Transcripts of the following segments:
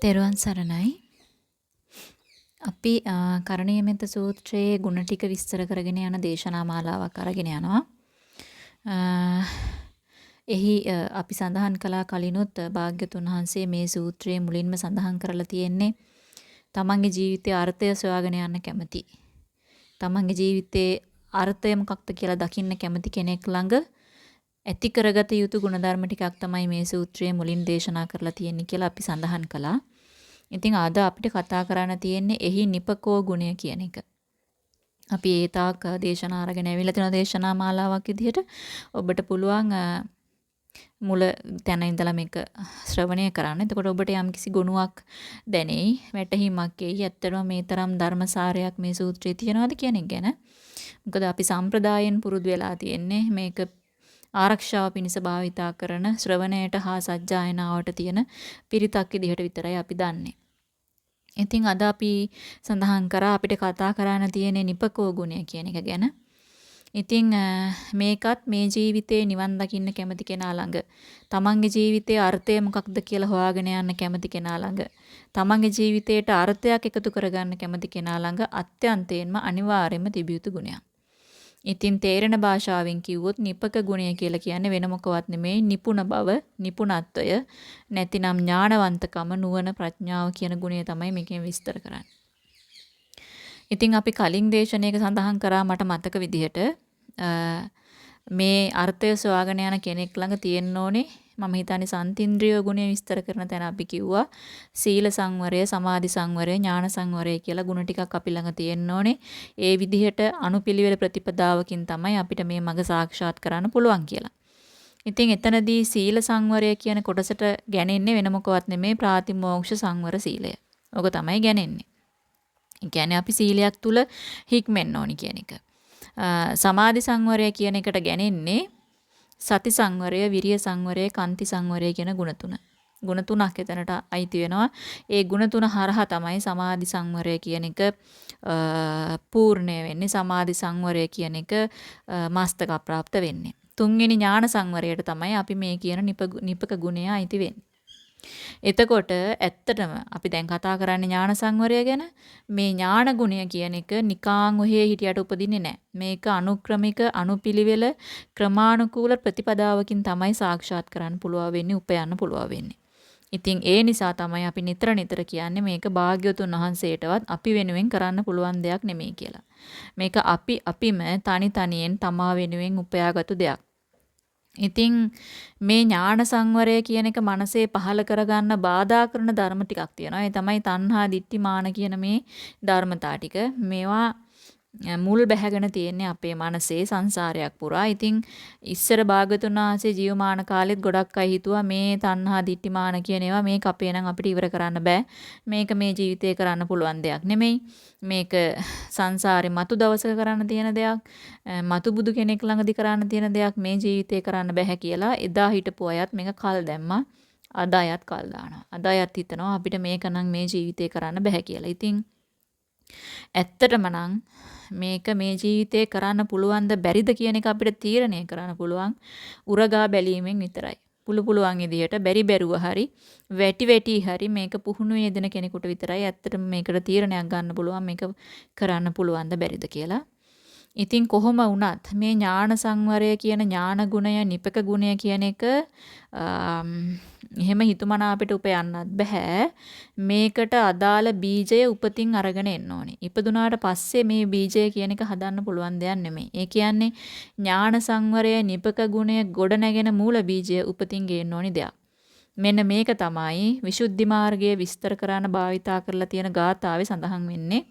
තෙරුවන් සරණයි. අපි කරණීයමෙත්ත සූත්‍රයේ ಗುಣ ටික විස්තර කරගෙන යන දේශනා මාලාවක් අරගෙන යනවා. එහි අපි සඳහන් කළා කලිනුත් භාග්‍යතුන් වහන්සේ මේ සූත්‍රයේ මුලින්ම සඳහන් කරලා තියෙන්නේ තමන්ගේ ජීවිතයේ අර්ථය සොයාගෙන යන්න කැමති. තමන්ගේ ජීවිතයේ අර්ථය මොකක්ද කියලා දකින්න කැමති කෙනෙක් ළඟ ඇති කරගත යුතු ගුණධර්ම ටිකක් තමයි මේ සූත්‍රයේ මුලින් දේශනා කරලා තියෙන්නේ කියලා අපි සඳහන් කළා. ඉතින් අද අපිට කතා කරන්න තියෙන්නේ එහි නිපකෝ ගුණය කියන එක. අපි ඒ තාක් දේශනා අරගෙන ඇවිල්ලා තියෙන දේශනා මාලාවක් විදිහට ඔබට පුළුවන් මුල තැන ඉඳලා මේක ශ්‍රවණය කරන්න. එතකොට ඔබට යම්කිසි ගුණයක් දැනෙයි, වැටහීමක් එයි. ඇත්තටම මේ තරම් ධර්මසාරයක් මේ සූත්‍රයේ තියෙනවද කියන එක ගැන. මොකද අපි සම්ප්‍රදායෙන් පුරුදු වෙලා තියෙන්නේ මේක ආරක්ෂාව පිණිස භාවිතා කරන ශ්‍රවණයට හා සජ්ජායනාවට තියෙන පිරිතක් විදිහට විතරයි අපි දන්නේ. ඉතින් අද අපි සඳහන් කරා අපිට කතා කරන්න තියෙන නිපකෝ ගුණය කියන එක ගැන. ඉතින් මේකත් මේ ජීවිතේ නිවන් දකින්න කැමති කෙනා ළඟ තමන්ගේ ජීවිතයේ අර්ථය මොකක්ද කියලා හොයාගෙන යන්න කැමති කෙනා ළඟ තමන්ගේ ජීවිතයට අර්ථයක් එකතු කරගන්න කැමති කෙනා ළඟ අත්‍යන්තයෙන්ම අනිවාර්යයෙන්ම තිබිය යුතු ගුණයක්. ඉතින් තේරෙන භාෂාවෙන් කිව්වොත් නිපක ගුණය කියලා කියන්නේ වෙන මොකවත් නෙමෙයි නිපුණ බව, නිපුණත්වය, නැතිනම් ඥානවන්තකම, නුවණ, ප්‍රඥාව කියන ගුණය තමයි මේකෙන් විස්තර කරන්නේ. ඉතින් අපි කලින් දේශනාවක සඳහන් කරා මට මතක විදිහට මේ අර්ථය සොයාගෙන යන කෙනෙක් ළඟ තියෙන්න ඕනේ මම හිතන්නේ සන්තින්ද්‍රිය ගුණය විස්තර කරන තැන අපි කිව්වා සීල සංවරය, සමාධි සංවරය, ඥාන සංවරය කියලා ගුණ ටිකක් අපි ළඟ තියෙන්න ඕනේ. ඒ විදිහට අනුපිළිවෙල ප්‍රතිපදාවකින් තමයි අපිට මේ මඟ සාක්ෂාත් කරන්න පුළුවන් කියලා. ඉතින් එතනදී සීල සංවරය කියන කොටසට ගැනෙන්නේ වෙන මොකවත් නෙමෙයි ප්‍රාතිමෝක්ෂ සංවර සීලය. ඔක තමයි ගැනෙන්නේ. ඒ කියන්නේ අපි සීලයක් තුල හික්මෙන්න ඕනි කියන එක. සමාධි සංවරය කියන එකට ගැනෙන්නේ සති සංවරය, විරිය සංවරය, කාන්ති සංවරය කියන ගුණ තුන. ගුණ තුනක් එතනට අයිති වෙනවා. ඒ ගුණ තුන හරහා තමයි සමාධි සංවරය කියන එක පූර්ණය වෙන්නේ. සමාධි සංවරය කියන එක මස්තක ප්‍රාප්ත වෙන්නේ. තුන්වෙනි ඥාන සංවරයට තමයි අපි මේ කියන නිපක ගුණය අයිති වෙන්නේ. එතකොට ඇත්තටම අපි දැන් කතා කරන්නේ ඥාන සංවරය ගැන. මේ ඥාන ගුණය කියන එක නිකාං ඔහේ හිටියට උපදින්නේ නැහැ. මේක අනුක්‍රමික අනුපිළිවෙල ක්‍රමානුකූල ප්‍රතිපදාවකින් තමයි සාක්ෂාත් කරන්න පුළුවන් වෙන්නේ, උපයන්න පුළුවන් වෙන්නේ. ඉතින් ඒ නිසා තමයි අපි නිතර නිතර කියන්නේ මේක භාග්‍යවතුන් වහන්සේටවත් අපි වෙනුවෙන් කරන්න පුළුවන් දෙයක් නෙමෙයි කියලා. මේක අපි අපිම තනි තනියෙන් තමා වෙනුවෙන් උපයාගත්තු දෙයක්. ඉතින් මේ ඥාන සංවරය කියන එක මනසේ පහල කරගන්න බාධා කරන ධර්ම ටිකක් තියෙනවා. ඒ තමයි තණ්හා, දිට්ඨි, මාන කියන මේ ධර්මතා ටික. මේවා මුල් බැහැගෙන තියෙන්නේ අපේ මනසේ සංසාරයක් පුරා. ඉතින් ඉස්සර භාගතුන් වහන්සේ ජීවමාන කාලෙත් ගොඩක් අය හිතුවා මේ තණ්හා දිට්ඨිමාන කියන ඒවා මේක අපේ නම් අපිට ඉවර කරන්න බෑ. මේක මේ ජීවිතේ කරන්න පුළුවන් දෙයක් නෙමෙයි. මේක සංසාරේ මතු දවසක කරන්න තියෙන දෙයක්. මතු බුදු කෙනෙක් ළඟදී කරන්න තියෙන දෙයක් මේ ජීවිතේ කරන්න බෑ කියලා එදා හිටපු අයත් මේක කල් දැම්මා. අද අයත් කල් දානවා. අද අයත් හිතනවා අපිට මේක නම් මේ ජීවිතේ කරන්න බෑ කියලා. ඉතින් ඇත්තටම නම් මේක මේ ජීවිතේ කරන්න පුළුවන්ද බැරිද කියන එක අපිට තීරණය කරන්න පුළුවන් උරගා බැලීමෙන් විතරයි. පුළු පුළුවන් විදියට බැරි බැරුව හරි වැටි වැටි හරි මේක පුහුණු යෙදෙන කෙනෙකුට විතරයි ඇත්තටම මේකට තීරණයක් ගන්න පුළුවන් මේක කරන්න පුළුවන්ද බැරිද කියලා. ඉතින් කොහොම වුණත් මේ ඥාන සංවරය කියන ඥාන ගුණය නිපක ගුණය කියන එක එහෙම හිතුමනා අපිට උපයන්නත් බෑ. මේකට අදාළ බීජය උපතින් අරගෙන එන්න ඕනේ. ඉපදුනාට පස්සේ මේ බීජය කියන එක හදන්න පුළුවන් දෙයක් නෙමෙයි. ඒ කියන්නේ ඥාන සංවරය නිපක ගුණය ගොඩ නැගෙන මූල බීජය උපතින් ගේන්න ඕනි දෙයක්. මෙන්න මේක තමයි විසුද්ධි මාර්ගයේ විස්තර කරන්න භාවිතා කරලා තියෙන ගාථාවේ සඳහන් වෙන්නේ.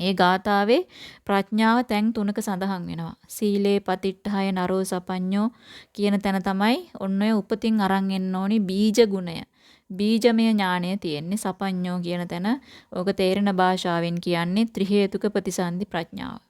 ඒ ගාථාවේ ප්‍රඥාව තැන් තුනක සඳහන් වෙනවා. සීලේ පතිට්ඨාය නරෝ සපඤ්ඤෝ කියන තැන තමයි ඔන්න ඔය උපතින් අරන් එන්න ඕනි බීජ ගුණය. බීජමය ඥානය තියෙන්නේ සපඤ්ඤෝ කියන තැන. ඕක තේරෙන භාෂාවෙන් කියන්නේ ත්‍රි හේතුක ප්‍රතිසන්දි ප්‍රඥාව.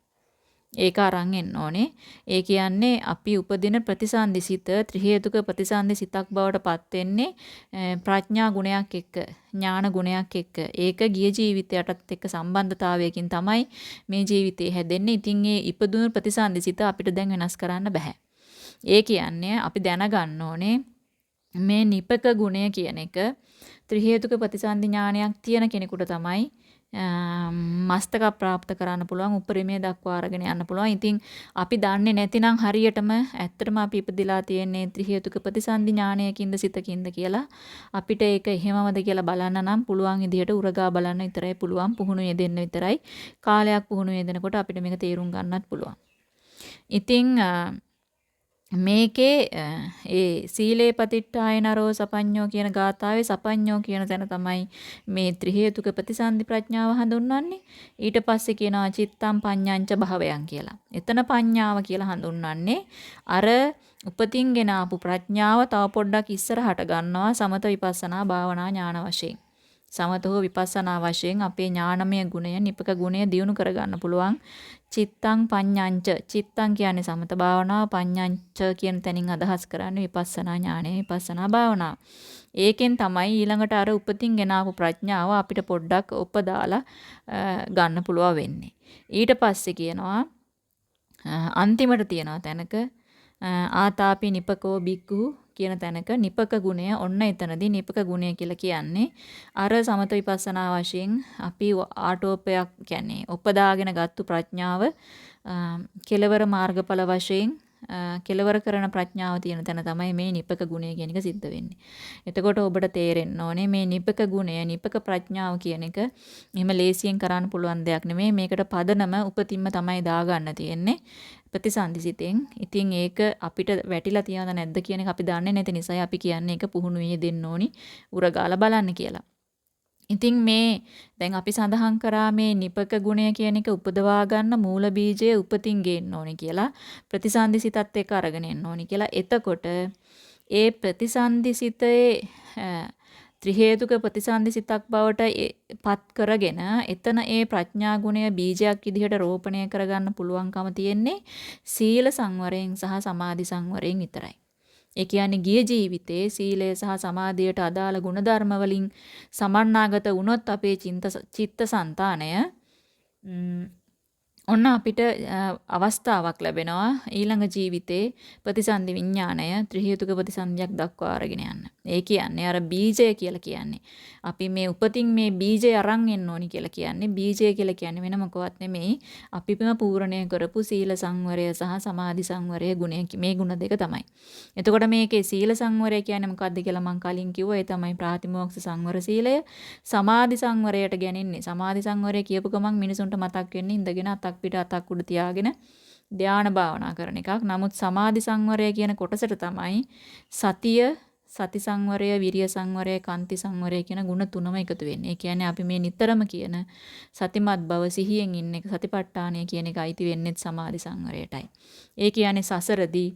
ඒක අරන් එන්න ඕනේ. ඒ කියන්නේ අපි උපදින ප්‍රතිසන්දිසිත ත්‍රි හේතුක ප්‍රතිසන්දිසිතක් බවට පත් වෙන්නේ ප්‍රඥා ගුණයක් එක්ක, ඥාන ගුණයක් එක්ක. ඒක ගිය ජීවිතයටත් එක්ක සම්බන්ධතාවයකින් තමයි මේ ජීවිතේ හැදෙන්නේ. ඉතින් ඒ ඉපදුණු ප්‍රතිසන්දිසිත අපිට දැන් වෙනස් කරන්න බෑ. ඒ කියන්නේ අපි දැනගන්න ඕනේ මේ නිපක ගුණය කියන එක ත්‍රි හේතුක ප්‍රතිසන්දි ඥානයක් තියෙන කෙනෙකුට තමයි මස්තක ප්‍රාප්ත කරන්න පුළුවන් උපරිමය දක්වා අරගෙන යන්න පුළුවන්. ඉතින් අපි දන්නේ නැතිනම් හරියටම ඇත්තටම අපි ඉපදිලා තියෙන්නේ ත්‍රි හේතුක ප්‍රතිසන්දි ඥානයකින්ද සිතකින්ද කියලා අපිට ඒක එහෙමමද කියලා බලන්න නම් පුළුවන් විදිහට උරගා බලන්න විතරයි පුළුවන්. පුහුණු යෙදෙන්න විතරයි. කාලයක් පුහුණු යෙදෙනකොට අපිට මේක තේරුම් ගන්නත් පුළුවන්. ඉතින් මේකේ ඒ සීලේ පතිට්ඨායනරෝ සපඤ්ඤෝ කියන ගාථාවේ සපඤ්ඤෝ කියන තැන තමයි මේ ත්‍රි හේතුක ප්‍රතිසන්දි ප්‍රඥාව හඳුන්වන්නේ. ඊට පස්සේ කියනවා චිත්තම් පඤ්ඤංච භවයන් කියලා. එතන පඤ්ඤාව කියලා හඳුන්වන්නේ අර උපතින්ගෙන ආපු ප්‍රඥාව තව පොඩ්ඩක් ඉස්සරහට ගන්නවා සමත විපස්සනා භාවනා ඥාන වශයෙන්. සමතෝ විපස්සනා වශයෙන් අපේ ඥානමය ගුණය, නිපක ගුණය දියුණු කරගන්න පුළුවන්. චිත්තං පඤ්ඤංච. චිත්තං කියන්නේ සමත භාවනාව, පඤ්ඤංච කියන තැනින් අදහස් කරන්නේ විපස්සනා ඥානය, විපස්සනා භාවනාව. ඒකෙන් තමයි ඊළඟට අර උපතින් ගෙනාවු ප්‍රඥාව අපිට පොඩ්ඩක් උපදාලා ගන්න පුළුවන් වෙන්නේ. ඊට පස්සේ කියනවා අන්තිමට තියනවා තැනක ආතාපි නිපකෝ බික්කු කියන තැනක නිපක ගුණය ඔන්න එතනදී නිපක ගුණය කියලා කියන්නේ අර සමත විපස්සනා වශයෙන් අපි ආටෝපයක් කියන්නේ උපදාගෙන ගත්තු ප්‍රඥාව කෙලවර මාර්ගඵල වශයෙන් කෙලවර කරන ප්‍රඥාව තියෙන තැන තමයි මේ නිපක ගුණය කියන එක සිද්ධ වෙන්නේ. එතකොට ඔබට තේරෙන්න ඕනේ මේ නිපක ගුණය, නිපක ප්‍රඥාව කියන එක එහෙම ලේසියෙන් කරන්න පුළුවන් දෙයක් නෙමෙයි. මේකට පදනම උපතින්ම තමයි දාගන්න තියෙන්නේ. ප්‍රතිසන්දිසිතෙන්. ඉතින් ඒක අපිට වැටිලා තියනද නැද්ද කියන එක අපි දන්නේ නැති නිසා අපි කියන්නේ ඒක පුහුණු වෙන්නේ දෙන්න ඕනි උරගාලා බලන්න කියලා. ඉතින් මේ දැන් අපි සඳහන් කරා මේ නිපක ගුණය කියන එක උපදවා ගන්න මූල බීජය උපතින් ගේන්න ඕනේ කියලා ප්‍රතිසන්දිසිතත් එක්ක අරගෙන එන්න ඕනේ කියලා. එතකොට ඒ ප්‍රතිසන්දිසිතේ ත්‍රි හේතුක ප්‍රතිසන්දිසිතක් බවට පත් කරගෙන එතන ඒ ප්‍රඥා ගුණය බීජයක් විදිහට රෝපණය කරගන්න පුළුවන්කම තියෙන්නේ සීල සංවරයෙන් සහ සමාධි සංවරයෙන් විතරයි. ඒ කියන්නේ ගිය ජීවිතයේ සීලය සහ සමාධියට අදාළ ගුණධර්ම වලින් සමන්නාගත වුණොත් අපේ චිත්ත සංතානය ඔන්න අපිට අවස්ථාවක් ලැබෙනවා ඊළඟ ජීවිතේ ප්‍රතිසන්දි විඥාණය ත්‍රි හේතුක ප්‍රතිසන්දියක් දක්වා අරගෙන යන්න. ඒ කියන්නේ අර බීජය කියලා කියන්නේ. අපි මේ උපතින් මේ බීජය අරන් එන්න ඕනි කියලා කියන්නේ. බීජය කියලා කියන්නේ වෙන මොකවත් නෙමෙයි. අපිපම පූර්ණය කරපු සීල සංවරය සහ සමාධි සංවරය ගුණය මේ ගුණ දෙක තමයි. එතකොට මේකේ සීල සංවරය කියන්නේ මොකක්ද කියලා මම කලින් කිව්වා. ඒ තමයි ප්‍රාතිමෝක්ෂ සංවර සීලය. සමාධි සංවරයට ගැනෙන්නේ. සමාධි සංවරය කියපු ගමන් මිනිසුන්ට මතක් වෙන්නේ ඉඳගෙන අතක් පිට අතක් උඩ තියාගෙන ධානා භාවනා කරන එකක්. නමුත් සමාධි සංවරය කියන කොටසට තමයි සතිය, සති සංවරය, විරිය සංවරය, කාන්ති සංවරය කියන ಗುಣ තුනම එකතු වෙන්නේ. ඒ කියන්නේ අපි මේ නිතරම කියන සතිමත් බව සිහියෙන් ඉන්න එක සතිපට්ඨානය කියන එක අයිති වෙන්නේ සමාධි සංවරයටයි. ඒ කියන්නේ සසරදී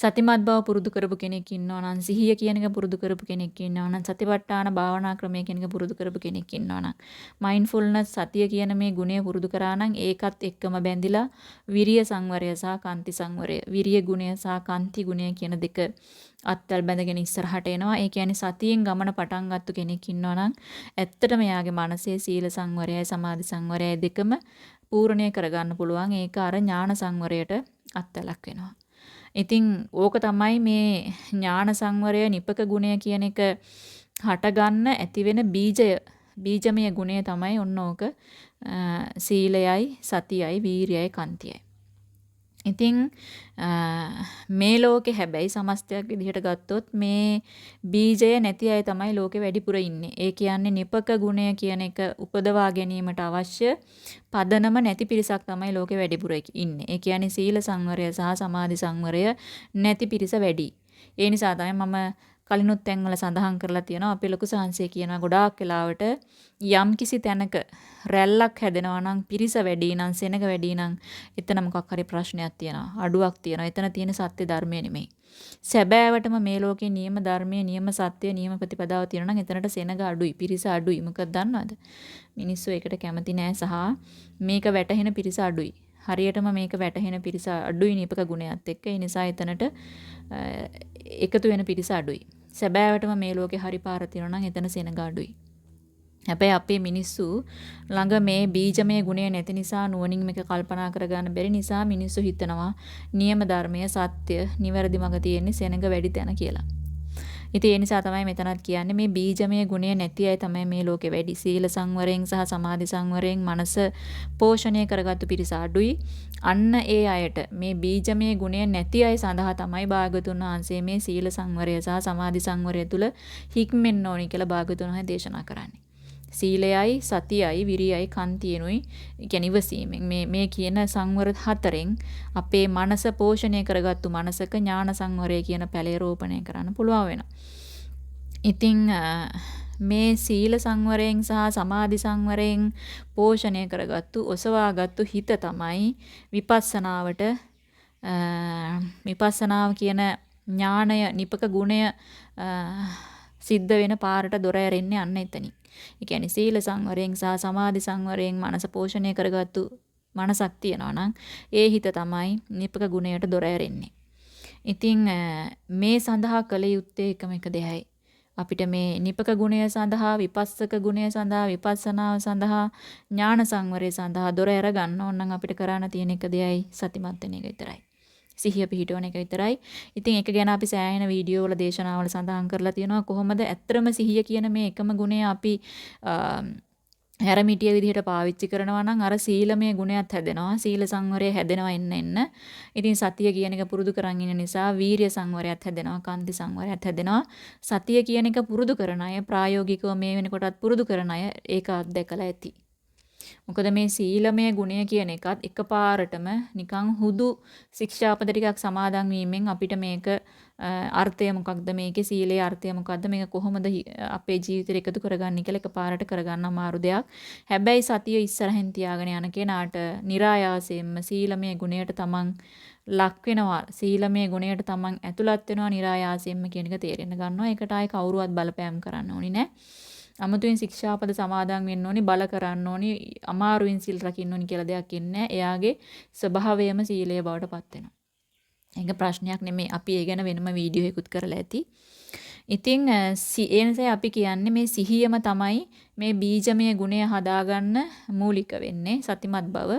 සතිමත් බව පුරුදු කරපු කෙනෙක් ඉන්නවා නම් සිහිය කියන එක පුරුදු කරපු කෙනෙක් ඉන්නවා නම් සතිපට්ඨාන භාවනා ක්‍රමය කියන එක පුරුදු කරපු කෙනෙක් ඉන්නවා නම් මයින්ඩ්ෆුල්නස් සතිය කියන මේ ගුණය පුරුදු කරා නම් ඒකත් එක්කම බැඳිලා විරිය සංවරය සහ කාන්ති සංවරය විරිය ගුණය සහ කාන්ති ගුණය කියන දෙක අත්වල බැඳගෙන ඉස්සරහට එනවා. ඒ කියන්නේ සතියෙන් ගමන පටන් ගත්ත කෙනෙක් ඉන්නවා නම් ඇත්තටම එයාගේ මනසේ සීල සංවරයයි සමාධි සංවරයයි දෙකම පූර්ණය කරගන්න පුළුවන්. ඒක අර ඥාන සංවරයට අත්වලක් වෙනවා. ඉතින් ඕක තමයි මේ ඥාන සංවරය නිපක ගුණය කියන එක හටගන්න ඇති වෙන බීජය. බීජමය ගුණය තමයි ඔන්න ඕක. සීලයයි සතියයි වීරියයි කන්තියයි. ඉතින් මේ ලෝකේ හැබැයි සමස්තයක් විදිහට ගත්තොත් මේ බීජය නැති අය තමයි ලෝකේ වැඩිපුර ඉන්නේ. ඒ කියන්නේ නිපක ගුණය කියන එක උපදවා ගැනීමට අවශ්‍ය පදනම නැති පිරිසක් තමයි ලෝකේ වැඩිපුර ඉන්නේ. ඒ කියන්නේ සීල සංවරය සහ සමාධි සංවරය නැති පිරිස වැඩි. ඒ නිසා තමයි මම කලිනුත් තැන්වල සඳහන් කරලා තියෙනවා අපේ ලොකු සාංශය කියනවා ගොඩාක් වෙලාවට යම් කිසි තැනක රැල්ලක් හැදෙනවා නම් පිරිස වැඩි නම් සෙනග වැඩි නම් එතන මොකක් හරි ප්‍රශ්නයක් තියෙනවා අඩුවක් තියෙනවා. එතන තියෙන සත්‍ය ධර්මය නෙමෙයි. සැබෑවටම මේ ලෝකේ නියම ධර්මයේ නියම සත්‍ය නියම ප්‍රතිපදාව තියෙනවා නම් එතනට සෙනග අඩුයි පිරිස අඩුයි. මොකද දන්නවද? මිනිස්සු ඒකට කැමති නෑ සහ මේක වැටහෙන පිරිස අඩුයි. හරියටම මේක වැටහෙන පිරිස අඩුයි නිපක ගුණයත් එක්ක. ඒ නිසා එතනට එකතු වෙන පිරිස අඩුයි. සැබෑවටම මේ ලෝකේ හරි පාර තියෙනවා නම් එතන සෙනග අඩුයි. හැබැයි අපේ මිනිස්සු ළඟ මේ බීජමය ගුණය නැති නිසා නුවණින් මේක කල්පනා කරගන්න බැරි නිසා මිනිස්සු හිතනවා නියම ධර්මය සත්‍ය නිවැරදි මඟ තියෙන්නේ සෙනඟ වැඩි තැන කියලා. ඉතින් ඒ නිසා තමයි මෙතනත් කියන්නේ මේ බීජමය ගුණය නැති අය තමයි මේ ලෝකේ වැඩි. සීල සංවරයෙන් සහ සමාධි සංවරයෙන් මනස පෝෂණය කරගත්තු පිරිස අඩුයි. අන්න ඒ අයට මේ බීජමය ගුණය නැති අය සඳහා තමයි භාගතුන් වහන්සේ මේ සීල සංවරය සහ සමාධි සංවරය තුල හික්මෙන්න ඕනි කියලා භාගතුන් වහන්සේ දේශනා කරන්නේ. සීලයයි සතියයි විරියයි කන්තියනුයි කියන්නේ ඉවසීමෙන් මේ මේ කියන සංවර හතරෙන් අපේ මනස පෝෂණය කරගත්තු මනසක ඥාන සංවරය කියන පැලේ රෝපණය කරන්න පුළුවන් වෙනවා. ඉතින් මේ සීල සංවරයෙන් සහ සමාධි සංවරයෙන් පෝෂණය කරගත්තු ඔසවාගත්තු හිත තමයි විපස්සනාවට විපස්සනාව කියන ඥාණය නිපක ගුණය සිද්ධ වෙන පාරට දොර ඇරෙන්නේ අන්න එතනින්. ඒ කියන්නේ සීල සංවරයෙන් සහ සමාධි සංවරයෙන් මනස පෝෂණය කරගත්තු මනසක් තියනවා නම් ඒ හිත තමයි නිපක ගුණයට දොර ඇරෙන්නේ. ඉතින් මේ සඳහා කළ යුත්තේ එකම එක දෙයයි. අපිට මේ නිපක ගුණය සඳහා විපස්සක ගුණය සඳහා විපස්සනාව සඳහා ඥාන සංවරය සඳහා දොර ඇර ගන්න ඕන නම් අපිට කරන්න තියෙන එක දෙයයි සතිමත් වෙන එක විතරයි. සිහිය පිහිටවන එක විතරයි. ඉතින් ඒක ගැන අපි සෑහෙන වීඩියෝ වල දේශනාවල සඳහන් කරලා තියෙනවා කොහොමද ඇත්තම සිහිය කියන මේ එකම ගුණය අපි හැරමිටිය විදිහට පාවිච්චි කරනවා නම් අර සීලමය ගුණයත් හැදෙනවා සීල සංවරය හැදෙනවා එන්න එන්න. ඉතින් සතිය කියන එක පුරුදු කරන් ඉන්න නිසා වීරිය සංවරයත් හැදෙනවා කාන්ති සංවරයත් හැදෙනවා. සතිය කියන එක පුරුදු කරන අය ප්‍රායෝගිකව මේ වෙනකොටත් පුරුදු කරන අය ඒක අත්දැකලා ඇති. මොකද මේ සීලමය ගුණය කියන එකත් එකපාරටම නිකන් හුදු ශික්ෂාපද ටිකක් සමාදන් වීමෙන් අපිට මේක අර්ථය මොකක්ද මේකේ සීලේ අර්ථය මොකක්ද මේක කොහොමද අපේ ජීවිතේට එකතු කරගන්නේ කියලා එකපාරට කරගන්න අමාරු දෙයක්. හැබැයි සතිය ඉස්සරහින් තියාගෙන යන කෙනාට નિરાයාසයෙන්ම සීලමය ගුණයට තමන් ලක් වෙනවා. සීලමය ගුණයට තමන් ඇතුළත් වෙනවා નિરાයාසයෙන්ම කියන එක තේරෙන්න ගන්නවා. ඒකට ආයි කවුරුවත් බලපෑම් කරන්න ඕනේ නැහැ. අමුතුවෙන් ශික්ෂාපද සමාදන් වෙන්න ඕනි බල කරන්න ඕනි අමාරුවෙන් සිල් රකින්න ඕනි කියලා දෙයක් ඉන්නේ එයාගේ ස්වභාවයම සීලය බවට පත් වෙනවා. ඒක ප්‍රශ්නයක් නෙමෙයි. අපි ඒ ගැන වෙනම වීඩියෝ එකකුත් කරලා ඇති. ඉතින් ඒ නිසා අපි කියන්නේ මේ සිහියම තමයි මේ බීජමය ගුණය හදාගන්න මූලික වෙන්නේ සතිමත් බව.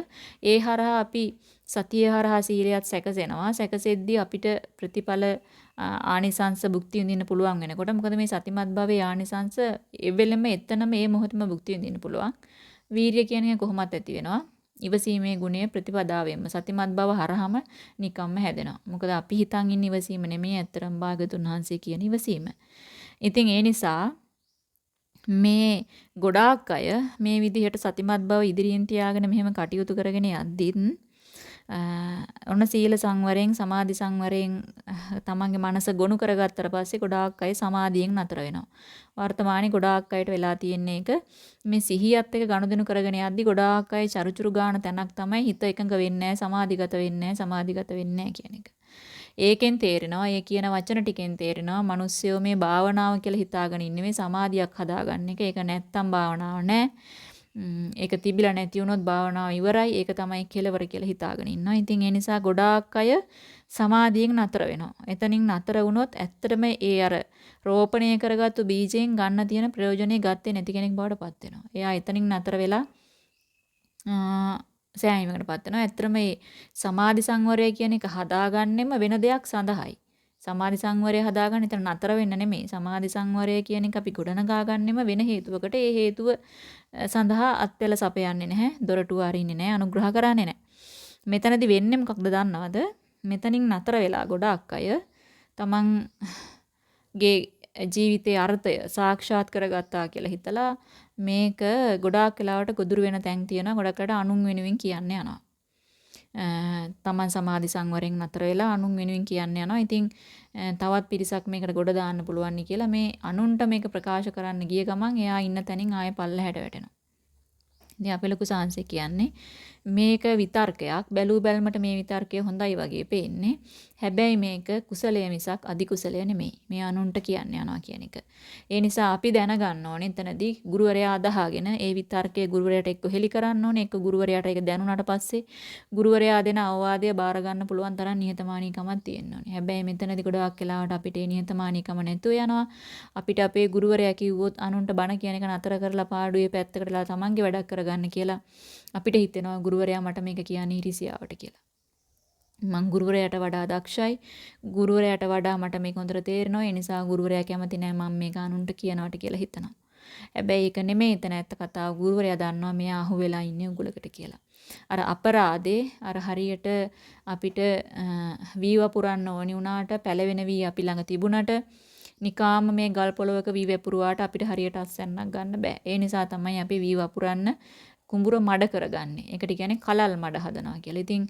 ඒ හරහා අපි සතිය හරහා සීලයත් සැකසෙනවා. සැකසෙද්දී අපිට ප්‍රතිඵල ආනිසංස භුක්ති විඳින්න පුළුවන් වෙනකොට මොකද මේ සතිමත් භවයේ ආනිසංස එවෙලෙම එතනම මේ මොහොතේම භුක්ති විඳින්න පුළුවන්. වීරිය කියන එක කොහොමත් ඇති වෙනවා. ඉවසීමේ ගුණය ප්‍රතිපදාවෙන්ම සතිමත් බව හරහම නිකම්ම හැදෙනවා. මොකද අපි හිතන් ඉන්න ඉවසීම නෙමෙයි ඇත්තරම් භාගතුන් වහන්සේ කියන ඉවසීම. ඉතින් ඒ නිසා මේ ගොඩාක් අය මේ විදිහට සතිමත් බව ඉදිරියෙන් තියාගෙන මෙහෙම කටයුතු කරගෙන යද්දිත් ඔන්න සීල සංවරයෙන් සමාධි සංවරයෙන් තමන්ගේ මනස ගොනු කරගත්තට පස්සේ ගොඩාක් අය සමාධියෙන් නතර වෙනවා. වර්තමානයේ ගොඩාක් අයට වෙලා තියෙන එක මේ සිහියත් එක්ක ගනුදෙනු කරගෙන යද්දි ගොඩාක් අය චරුචරු ගාන තැනක් තමයි හිත එකඟ වෙන්නේ සමාධිගත වෙන්නේ සමාධිගත වෙන්නේ කියන එක. ඒකෙන් තේරෙනවා ඒ කියන වචන ටිකෙන් තේරෙනවා මිනිස්සුયો මේ භාවනාව කියලා හිතාගෙන ඉන්නේ මේ සමාධියක් හදාගන්න එක. ඒක නැත්තම් භාවනාව නෑ. ඒක තිබිලා නැති වුණොත් භාවනාව ඉවරයි. ඒක තමයි කෙලවර කියලා හිතාගෙන ඉන්නවා. ඉතින් ඒ නිසා ගොඩාක් අය සමාධියෙන් නතර වෙනවා. එතනින් නතර වුණොත් ඇත්තටම ඒ අර රෝපණය කරගත්තු බීජයෙන් ගන්න තියෙන ප්‍රයෝජනෙ ගත්තේ නැති කෙනෙක් බවට පත් වෙනවා. එයා එතනින් නතර වෙලා සෑහීමකට පත් වෙනවා. ඇත්තටම මේ සමාධි සංවරය කියන එක හදාගන්නෙම වෙන දෙයක් සඳහායි. සමාධි සංවරය හදාගන්න එතන නතර වෙන්න නෙමෙයි. සමාධි සංවරය කියන එක අපි ගොඩනගා ගන්නෙම වෙන හේතුවකට. ඒ හේතුව සඳහා අත්පැල සපයන්නේ නැහැ. දොරටු අරින්නේ නැහැ. අනුග්‍රහ කරන්නේ නැහැ. මෙතනදි වෙන්නේ මොකක්ද දන්නවද? මෙතනින් නතර වෙලා ගොඩාක් අය තමන්ගේ ජීවිතයේ අර්ථය සාක්ෂාත් කරගත්තා කියලා හිතලා මේක ගොඩාක් වෙලාවට ගොදුරු වෙන තැන් තියෙනවා. ගොඩක් වෙලාවට අනුන් වෙනුවෙන් කියන්න යනවා. තමන් සමාධි සංවරයෙන් නතර වෙලා අනුන් වෙනුවෙන් කියන්න යනවා. ඉතින් තවත් පිරිසක් මේකට ගොඩ දාන්න පුළුවන් කියලා මේ අනුන්ට මේක ප්‍රකාශ කරන්න ගිය ගමන් එයා ඉන්න තැනින් ආයෙ පල්ලහැට වැටෙනවා. ඉතින් අපේ ලොකු සාංශය කියන්නේ මේක විතර්කයක්. බැලූ බැල්මට මේ විතර්කය හොඳයි වගේ පේන්නේ. හැබැයි මේක කුසලය මිසක් අධි කුසලය නෙමෙයි. මේ අනුන්ට කියන්න යනවා කියන එක. ඒ නිසා අපි දැනගන්න ඕනේ එතනදී ගුරුවරයා අදහාගෙන ඒ විතර්කයේ ගුරුවරයාට එක්ක හෙලි කරන්න ඕනේ. එක්ක ගුරුවරයාට ඒක දැනුණාට පස්සේ ගුරුවරයා දෙන අවවාදය බාර ගන්න පුළුවන් තරම් නිහතමානීකමක් තියෙන්න ඕනේ. හැබැයි මෙතනදී ගොඩාක් වෙලාවට අපිට ඒ නිහතමානීකම නැතුව යනවා. අපිට අපේ ගුරුවරයා කිව්වොත් අනුන්ට බණ කියන එක නතර කරලා පාඩුවේ පැත්තකටලා තමන්ගේ වැඩක් කරගන්න කියලා අපිට හිතෙනවා ගුරුවරයා මට මේක කියන්නේ ඉරිසියාවට කියලා. මං ගුරුවරයාට වඩා දක්ෂයි. ගුරුවරයාට වඩා මට මේක හොඳට තේරෙනවා. ඒ නිසා ගුරුවරයා කැමති නෑ මම මේක අනුන්ට කියනවට කියලා හිතනවා. හැබැයි ඒක නෙමෙයි එතන ඇත්ත කතාව. ගුරුවරයා දන්නවා මෙයා අහු වෙලා ඉන්නේ උගලකට කියලා. අර අපරාදේ අර හරියට අපිට වී වපුරන්න ඕනි වුණාට පැලවෙන වී අපි ළඟ තිබුණට නිකාම මේ ගල් පොලවක වී වැපුරුවාට අපිට හරියට අස්සන්නක් ගන්න බෑ. ඒ නිසා තමයි අපි වී වපුරන්න කුඹුර මඩ කරගන්නේ. ඒකට කියන්නේ කලල් මඩ හදනවා කියලා. ඉතින්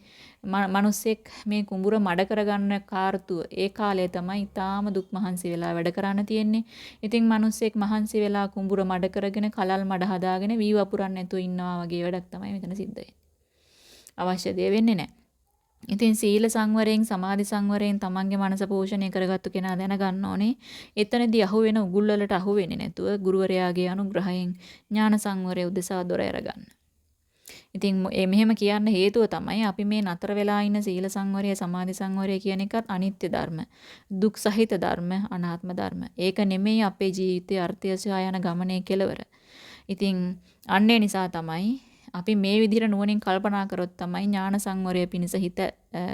මිනිස්සෙක් මේ කුඹුර මඩ කරගන්න කාර්තුව ඒ කාලේ තමයි ඊටාම දුක් මහන්සි වෙලා වැඩ කරන්න තියෙන්නේ. ඉතින් මිනිස්සෙක් මහන්සි වෙලා කුඹුර මඩ කරගෙන කලල් මඩ හදාගෙන වී වපුරන්න නැතුව ඉන්නවා වගේ වැඩක් තමයි මෙතන සිද්ධ වෙන්නේ. අවශ්‍ය දේ වෙන්නේ නැහැ. ඉතින් සීල සංවරයෙන් සමාධි සංවරයෙන් තමන්ගේ මනස පෝෂණය කරගත්තු කෙනා දැනගන්න ඕනේ. එතනදී අහු වෙන උගුල් වලට අහු වෙන්නේ නැතුව ගුරුවරයාගේ අනුග්‍රහයෙන් ඥාන සංවරය උදෙසා දොර ඇරගන්න. ඉතින් මේ මෙහෙම කියන්න හේතුව තමයි අපි මේ නතර වෙලා ඉන්න සීල සංවරය සමාධි සංවරය කියන එකත් අනිත්‍ය ධර්ම. දුක් සහිත ධර්ම, අනාත්ම ධර්ම. ඒක නෙමෙයි අපේ ජීවිතයේ අර්ථය සොයා යන ගමනේ කෙලවර. ඉතින් අන්නේ නිසා තමයි අපි මේ විදිහට නුවණින් කල්පනා කරොත් තමයි ඥාන සංවරය පිණිස හිත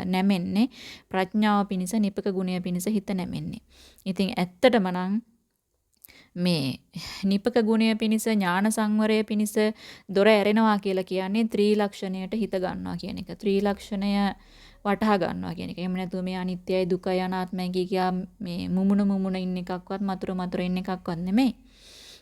නැමෙන්නේ ප්‍රඥාව පිණිස නිපක ගුණය පිණිස හිත නැමෙන්නේ. ඉතින් ඇත්තටම නම් මේ නිපක ගුණය පිණිස ඥාන සංවරය පිණිස දොර ඇරෙනවා කියලා කියන්නේ ත්‍රිලක්ෂණයට හිත ගන්නවා කියන එක. ත්‍රිලක්ෂණය වටහා ගන්නවා කියන එක. එහෙම නැතුව මේ අනිත්‍යයි දුකයි අනාත්මයි කියා මේ මුමුණ මුමුණ ඉන්න එකක්වත් මතුරු මතුරු ඉන්න එකක්වත් නෙමෙයි.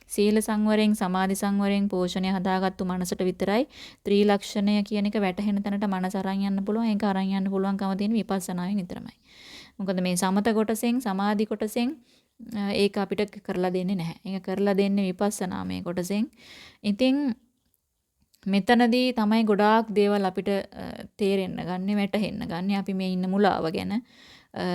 සීල සංවරයෙන් සමාධි සංවරයෙන් පෝෂණය හදාගත්තු මනසට විතරයි ත්‍රිලක්ෂණය කියන එක වැටහෙන තැනට මනස අරන් යන්න පුළුවන්. ඒක අරන් යන්න පුළුවන්කම තියෙන විපස්සනායෙන් විතරමයි. මොකද මේ සමත කොටසෙන් සමාධි කොටසෙන් ඒක අපිට කරලා දෙන්නේ නැහැ. ඒක කරලා දෙන්නේ විපස්සනාමය කොටසෙන්. ඉතින් මෙතනදී තමයි ගොඩාක් දේවල් අපිට තේරෙන්න ගන්න, වැටහෙන්න ගන්න. අපි මේ ඉන්න මුලාව ගැන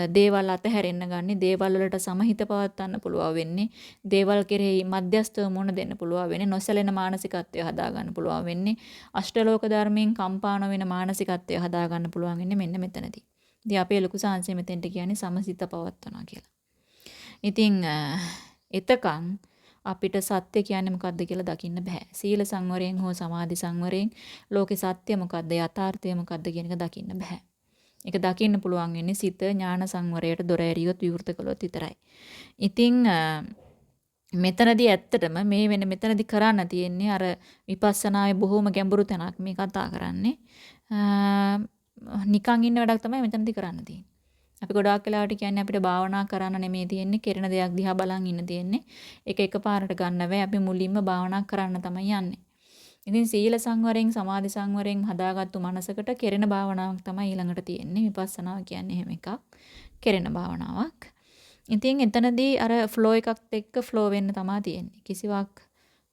දේවල් අතහැරෙන්න ගන්නේ දේවල් වලට සමහිත පවත්වන්න පුළුවන් වෙන්නේ දේවල් කෙරෙහි මධ්‍යස්තව මුණ දෙන්න පුළුවන් වෙන්නේ නොසැලෙන මානසිකත්වය හදාගන්න පුළුවන් වෙන්නේ අෂ්ටලෝක ධර්මයෙන් කම්පා නොවන මානසිකත්වය හදාගන්න පුළුවන් වෙන්නේ මෙන්න මෙතනදී. ඉතින් අපේ ලොකු සාංශය මෙතෙන්ට කියන්නේ සමසිත පවත්වනවා කියලා. ඉතින් එතකන් අපිට සත්‍ය කියන්නේ මොකද්ද කියලා දකින්න බෑ. සීල සංවරයෙන් හෝ සමාධි සංවරයෙන් ලෝකේ සත්‍ය මොකද්ද යථාර්ථය මොකද්ද කියන එක දකින්න බෑ. ඒක දකින්න පුළුවන් වෙන්නේ සිත ඥාන සංවරයට දොර ඇරියොත් විවෘත කළොත් විතරයි. ඉතින් මෙතනදී ඇත්තටම මේ වෙන මෙතනදී කරන්න තියෙන්නේ අර විපස්සනාවේ බොහොම ගැඹුරු තැනක් මේ කතා කරන්නේ. නිකන් ඉන්න වැඩක් තමයි මෙතනදී කරන්න තියෙන්නේ. අපි ගොඩාක් වෙලාවට කියන්නේ අපිට භාවනා කරන්න නෙමෙයි තියෙන්නේ, කෙරෙන දෙයක් දිහා බලන් ඉන්න තියෙන්නේ. ඒක එකපාරට ගන්න බෑ. අපි මුලින්ම භාවනා කරන්න තමයි යන්නේ. ඉතින් සීල සංවරයෙන් සමාධි සංවරයෙන් හදාගත්තු මනසකට කෙරෙන භාවනාවක් තමයි ඊළඟට තියෙන්නේ. විපස්සනාව කියන්නේ එහෙම එකක්. කෙරෙන භාවනාවක්. ඉතින් එතනදී අර ෆ්ලෝ එකත් එක්ක ෆ්ලෝ වෙන්න තමයි තියෙන්නේ. කිසිවක්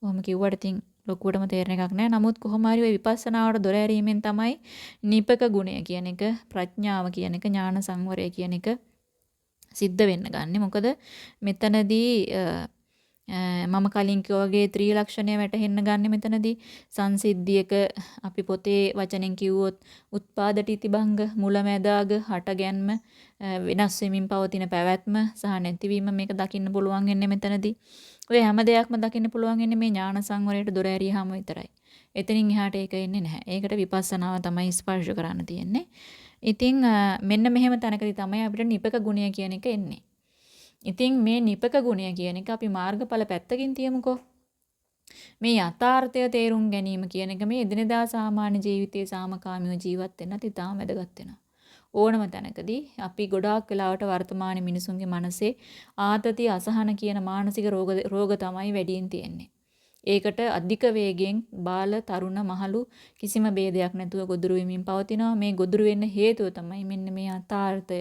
කොහොම කිව්වට ඉතින් ලොකුවටම තේරෙන එකක් නෑ. නමුත් කොහොම හරි ওই විපස්සනාවට දොර ඇරීමෙන් තමයි නිපක ගුණය කියන එක, ප්‍රඥාව කියන එක, ඥාන සංවරය කියන එක සිද්ධ වෙන්න ගන්නෙ. මොකද මෙතනදී මම කලින් වගේ ත්‍රිලක්ෂණය වැටහෙන්න ගන්න මෙතනදී සංසිද්ධියක අපි පොතේ වචනෙන් කිව්වොත් උත්පාදටි තිබංග මුලැමැදාග හටගැන්ම වෙනස් වෙමින් පවතින පැවැත්ම සහ නැතිවීම මේක දකින්න පුළුවන් වෙන්නේ මෙතනදී. ඔය හැම දෙයක්ම දකින්න පුළුවන් වෙන්නේ මේ ඥාන සංවරයට දොර ඇරියාම විතරයි. එතනින් එහාට ඒක එන්නේ නැහැ. ඒකට විපස්සනාව තමයි ස්පර්ශ කරන්න තියෙන්නේ. ඉතින් මෙන්න මෙහෙම තැනකදී තමයි අපිට නිපක ගුණය කියන එක එන්නේ. ඉතින් මේ නිපක ගුණය කියන එක අපි මාර්ගඵල පැත්තකින් තියමුකෝ. මේ යථාර්ථය තේරුම් ගැනීම කියන එක මේ එදිනෙදා සාමාන්‍ය ජීවිතයේ සාමකාමීව ජීවත් වෙන්නත් ඉතාම වැදගත් වෙනවා. ඕනම තැනකදී අපි ගොඩාක් වෙලාවට වර්තමාන මිනිසුන්ගේ මනසේ ආතති අසහන කියන මානසික රෝග රෝග තමයි වැඩියෙන් තියෙන්නේ. ඒකට අධික වේගෙන් බාල තරුණ මහලු කිසිම ભેදයක් නැතුව ගොදුරු වෙමින් පවතිනවා. මේ ගොදුරු වෙන්න හේතුව තමයි මෙන්න මේ අතාර්ථය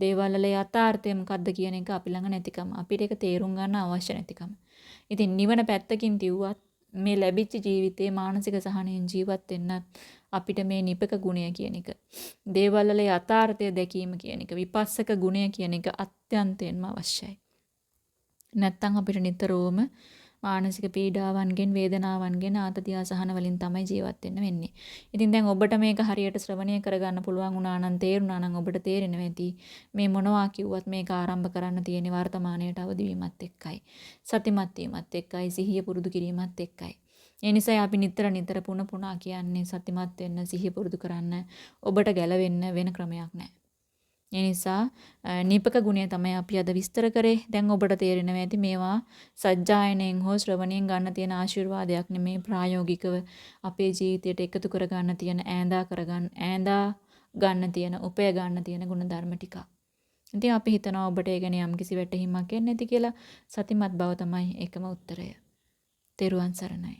දේවල් වල යථාර්ථය මොකද්ද කියන එක අපි ළඟ නැතිකම. අපිට ඒක තේරුම් ගන්න අවශ්‍ය නැතිකම. ඉතින් නිවන පැත්තකින් තියුවත් මේ ලැබිච්ච ජීවිතේ මානසික සහනයෙන් ජීවත් වෙන්නත් අපිට මේ නිපක ගුණය කියන එක දේවල් වල යථාර්ථය දැකීම කියන එක විපස්සක ගුණය කියන එක අත්‍යන්තයෙන්ම අවශ්‍යයි. නැත්තම් අපිට නිතරම මානසික පීඩාවන්ගෙන් වේදනාවන්ගෙන් ආතතිය අසහන වලින් තමයි ජීවත් වෙන්න වෙන්නේ. ඉතින් දැන් ඔබට මේක හරියට ශ්‍රවණය කරගන්න පුළුවන් වුණා නම් තේරුණා නම් ඔබට තේරෙනවා ඇති මේ මොනවා කිව්වත් මේක ආරම්භ කරන්න තියෙන වර්තමානයට අවදි වීමත් එක්කයි. සතිමත් වීමත් එක්කයි සිහිය පුරුදු කිරීමත් එක්කයි. ඒ නිසා අපි නිතර නිතර පුන පුනා කියන්නේ සතිමත් වෙන්න සිහිය පුරුදු කරන්න ඔබට ගැලවෙන්න වෙන ක්‍රමයක් නැහැ. ඒ නිසා නීපක ගුණය තමයි අපි අද විස්තර කරේ. දැන් ඔබට තේරෙනවා ඇති මේවා සජ්ජායනයෙන් හෝ ශ්‍රවණයෙන් ගන්න තියෙන ආශිර්වාදයක් නෙමේ ප්‍රායෝගිකව අපේ ජීවිතයට එකතු කර ගන්න තියෙන ඈඳා කරගන්න ඈඳා ගන්න තියෙන උපය ගන්න තියෙන ගුණධර්ම ටික. ඉතින් අපි හිතනවා ඔබට ඒ ගැන යම්කිසි වැටහීමක් එන්නේ නැති කියලා සතිමත් බව තමයි එකම උත්තරය. තෙරුවන් සරණයි.